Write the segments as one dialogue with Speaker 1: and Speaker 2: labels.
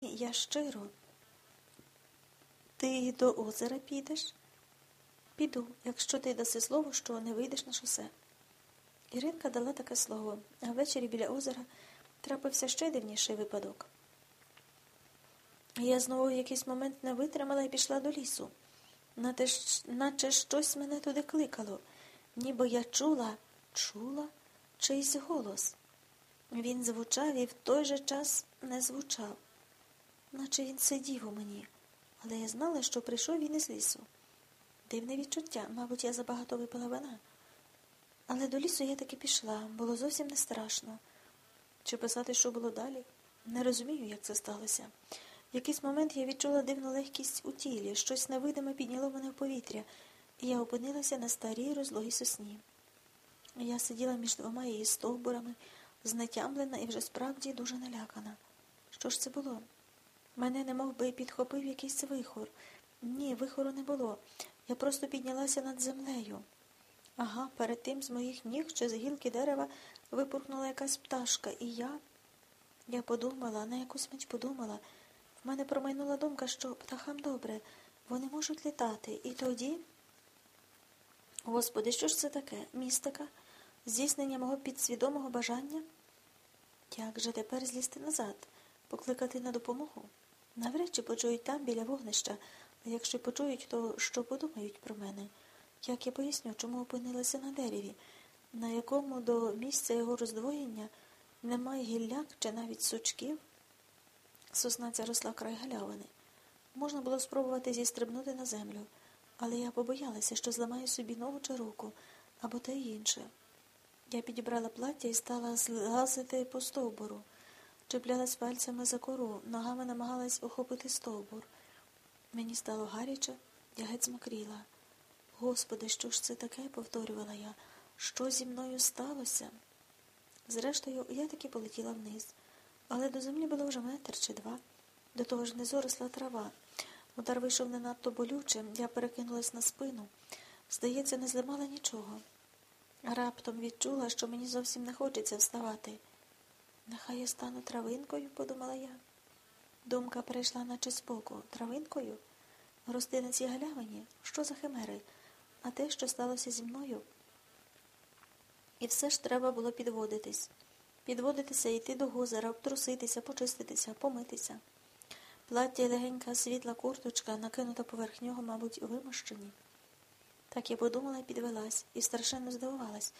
Speaker 1: Я щиро. Ти до озера підеш? Піду, якщо ти даси слово, що не вийдеш на шосе. Іринка дала таке слово, а ввечері біля озера трапився ще дивніший випадок. Я знову в якийсь момент не витримала і пішла до лісу, наче щось мене туди кликало, ніби я чула, чула чийсь голос. Він звучав і в той же час не звучав, наче він сидів у мені, але я знала, що прийшов він із лісу. Дивне відчуття, мабуть, я забагато випила вина. Але до лісу я таки пішла, було зовсім не страшно. Чи писати, що було далі? Не розумію, як це сталося. В якийсь момент я відчула дивну легкість у тілі, щось невидиме підняло мене в повітря, і я опинилася на старій розлогій сосні. Я сиділа між двома її стовбурами, знетямлена і вже справді дуже налякана. Що ж це було? Мене не мов би підхопив якийсь вихор. Ні, вихору не було. Я просто піднялася над землею. Ага, перед тим з моїх ніг чи з гілки дерева випурхнула якась пташка, і я. Я подумала, на якусь мить подумала. В мене промайнула думка, що птахам добре, вони можуть літати. І тоді. Господи, що ж це таке? Містика? Здійснення мого підсвідомого бажання? Як же тепер злізти назад, покликати на допомогу? Навряд чи почують там біля вогнища, а якщо почують, то що подумають про мене? Як я поясню, чому опинилася на дереві, на якому до місця його роздвоєння немає гілляк чи навіть сучків? Сосна ця росла край галявини. Можна було спробувати зістрибнути на землю, але я побоялася, що зламаю собі ногу чи руку або те інше. Я підібрала плаття і стала злазити по стовбуру, чіплялась пальцями за кору, ногами намагалась охопити стовбур. Мені стало гаряче, я геть змокріла. Господи, що ж це таке? повторювала я. Що зі мною сталося? Зрештою, я таки полетіла вниз, але до землі було вже метр чи два. До того ж не зоросла трава. Удар вийшов не надто болюче, я перекинулась на спину. Здається, не зламала нічого. Раптом відчула, що мені зовсім не хочеться вставати. Нехай я стану травинкою, подумала я. Думка перейшла, наче збоку. Травинкою? Рости на цій галявині? Що за химери? А те, що сталося зі мною? І все ж треба було підводитись. Підводитися, йти до гозера, обтруситися, почиститися, помитися. Плаття й легенька світла курточка, накинута поверх нього, мабуть, вимощені. Так я подумала і підвелась, і страшенно здивувалась.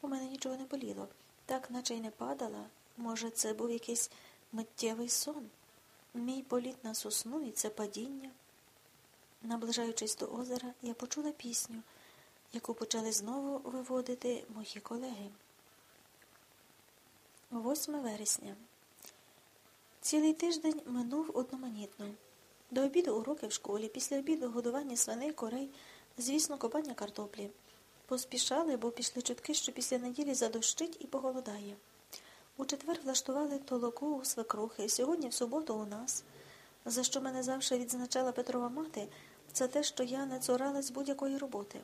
Speaker 1: У мене нічого не боліло. Так, наче й не падала. Може, це був якийсь миттєвий сон. Мій політ на сосну і це падіння. Наближаючись до озера, я почула пісню, яку почали знову виводити мої колеги. 8 вересня. Цілий тиждень минув одноманітно. До обіду уроки в школі, після обіду годування свиней, корей, звісно, копання картоплі. Поспішали, бо пішли чутки, що після неділі задощить і поголодає. У четвер влаштували толоку у свекрухи, сьогодні, в суботу, у нас. За що мене завжди відзначала Петрова мати, це те, що я не цуралась будь-якої роботи.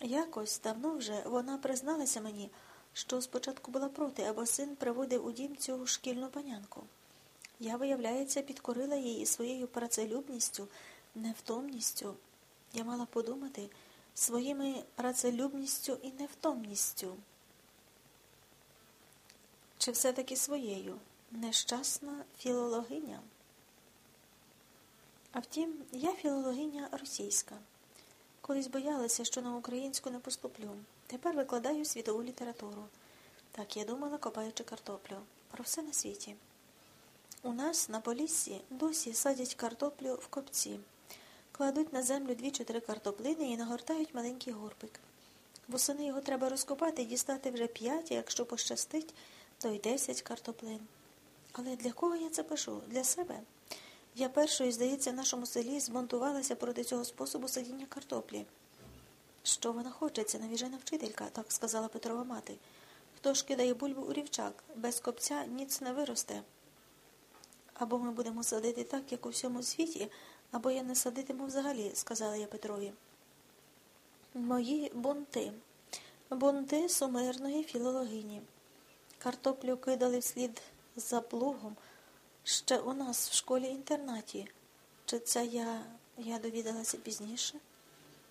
Speaker 1: Якось давно вже вона призналася мені, що спочатку була проти, або син приводив у дім цю шкільну панянку. Я, виявляється, підкорила її своєю працелюбністю, невтомністю. Я мала подумати своїми працелюбністю і невтомністю. Чи все-таки своєю нещасна філологиня? А втім, я філологиня російська. Колись боялася, що на українську не поступлю. Тепер викладаю світову літературу. Так я думала, копаючи картоплю. Про все на світі. У нас на поліссі досі садять картоплю в копці, кладуть на землю дві-чотири картоплини і нагортають маленький горбик. Восени його треба розкопати і дістати вже п'ять, якщо пощастить, то й десять картоплин. Але для кого я це пишу? Для себе. Я першою, здається, в нашому селі змонтувалася проти цього способу садіння картоплі. Що вона хоче, ця навіжена вчителька, так сказала Петрова мати. Хто ж кидає бульбу у рівчак, без копця ніц не виросте. Або ми будемо садити так, як у всьому світі, або я не садитиму взагалі, сказала я Петрові. Мої бунти, бунти сумирної філологині. Картоплю кидали вслід за плугом, Ще у нас в школі-інтернаті. Чи це я, я довідалася пізніше?